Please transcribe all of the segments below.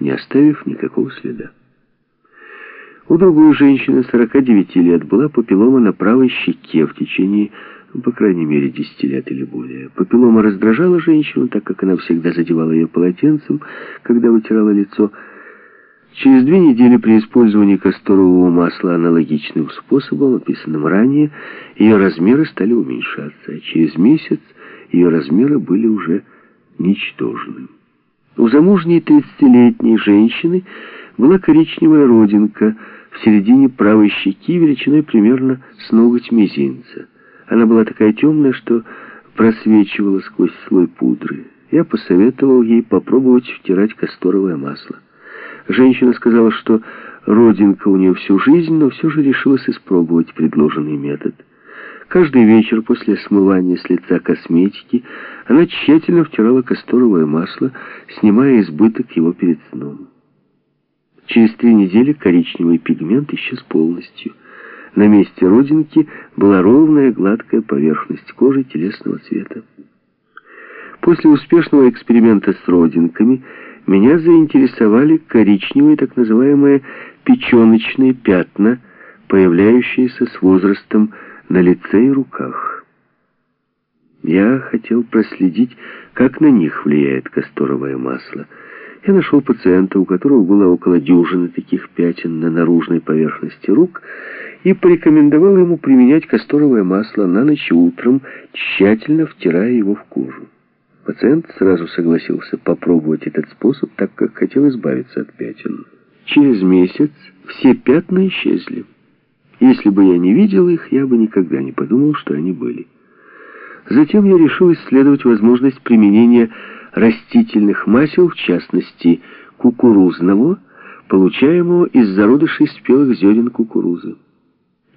не оставив никакого следа. У другой женщины 49 лет была папиллома на правой щеке в течение, по крайней мере, 10 лет или более. Папиллома раздражала женщину, так как она всегда задевала ее полотенцем, когда вытирала лицо. Через две недели при использовании касторового масла аналогичным способом, описанным ранее, ее размеры стали уменьшаться, а через месяц ее размеры были уже ничтожны. У замужней 30-летней женщины была коричневая родинка – в середине правой щеки величиной примерно с ноготь мизинца. Она была такая темная, что просвечивала сквозь слой пудры. Я посоветовал ей попробовать втирать касторовое масло. Женщина сказала, что родинка у нее всю жизнь, но все же решилась испробовать предложенный метод. Каждый вечер после смывания с лица косметики она тщательно втирала касторовое масло, снимая избыток его перед сном. Через три недели коричневый пигмент исчез полностью. На месте родинки была ровная гладкая поверхность кожи телесного цвета. После успешного эксперимента с родинками меня заинтересовали коричневые так называемые печеночные пятна, появляющиеся с возрастом на лице и руках. Я хотел проследить, как на них влияет касторовое масло – я нашел пациента, у которого было около дюжины таких пятен на наружной поверхности рук, и порекомендовал ему применять касторовое масло на ночь и утром, тщательно втирая его в кожу. Пациент сразу согласился попробовать этот способ, так как хотел избавиться от пятен. Через месяц все пятна исчезли. Если бы я не видел их, я бы никогда не подумал, что они были. Затем я решил исследовать возможность применения растительных масел, в частности кукурузного, получаемого из зародышей спелых зерен кукурузы.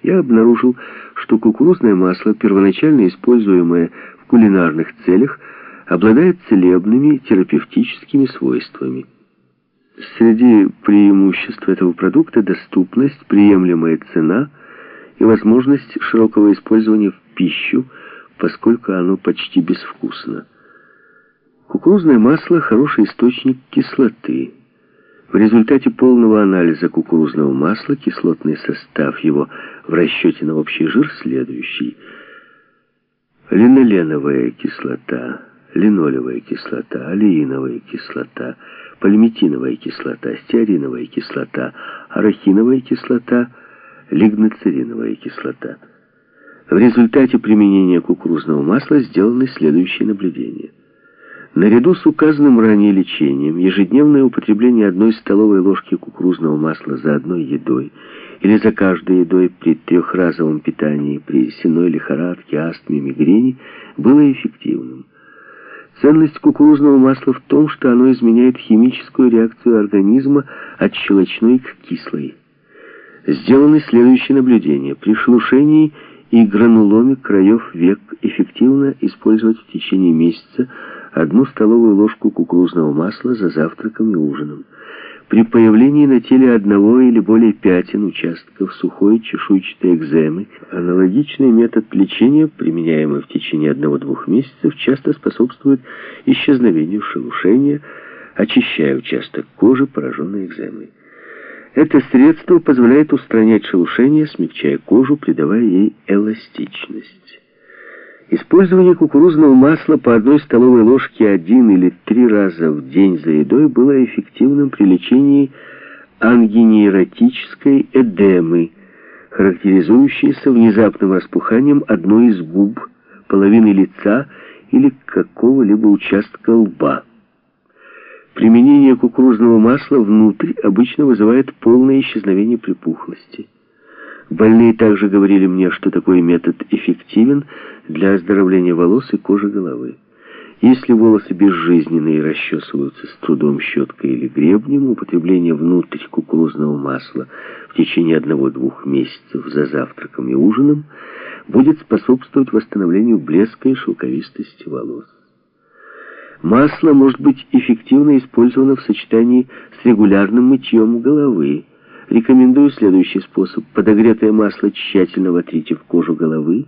Я обнаружил, что кукурузное масло, первоначально используемое в кулинарных целях, обладает целебными терапевтическими свойствами. Среди преимуществ этого продукта доступность, приемлемая цена и возможность широкого использования в пищу, поскольку оно почти безвкусно. Кукурузное масло – хороший источник кислоты. В результате полного анализа кукурузного масла кислотный состав его в расчете на общий жир следующий. Линоленовая кислота, линолевая кислота, алииновая кислота, пальмитиновая кислота, стеариновая кислота, арахиновая кислота, лигноцериновая кислота. В результате применения кукурузного масла сделаны следующие наблюдения – Наряду с указанным ранее лечением, ежедневное употребление одной столовой ложки кукурузного масла за одной едой или за каждой едой при трехразовом питании, при сеной лихорадке, астме, мигрени, было эффективным. Ценность кукурузного масла в том, что оно изменяет химическую реакцию организма от щелочной к кислой. Сделаны следующие наблюдения. При шелушении и грануломе краев век эффективно использовать в течение месяца одну столовую ложку кукурузного масла за завтраком и ужином. При появлении на теле одного или более пятен участков сухой чешуйчатой экземы аналогичный метод лечения, применяемый в течение одного-двух месяцев, часто способствует исчезновению шелушения, очищая участок кожи, пораженной экземой. Это средство позволяет устранять шелушение, смягчая кожу, придавая ей эластичность. Использование кукурузного масла по одной столовой ложке один или три раза в день за едой было эффективным при лечении ангинейротической эдемы, характеризующейся внезапным распуханием одной из губ, половины лица или какого-либо участка лба. Применение кукурузного масла внутрь обычно вызывает полное исчезновение припухлости. Больные также говорили мне, что такой метод эффективен для оздоровления волос и кожи головы. Если волосы безжизненные расчесываются с трудом щеткой или гребнем, употребление внутрь кукурузного масла в течение одного-двух месяцев за завтраком и ужином будет способствовать восстановлению блеска и шелковистости волос. Масло может быть эффективно использовано в сочетании с регулярным мытьем головы, Рекомендую следующий способ. Подогретое масло тщательно вотрите в кожу головы,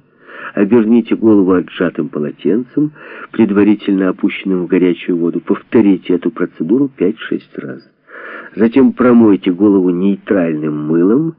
оберните голову отжатым полотенцем, предварительно опущенным в горячую воду. Повторите эту процедуру 5-6 раз. Затем промойте голову нейтральным мылом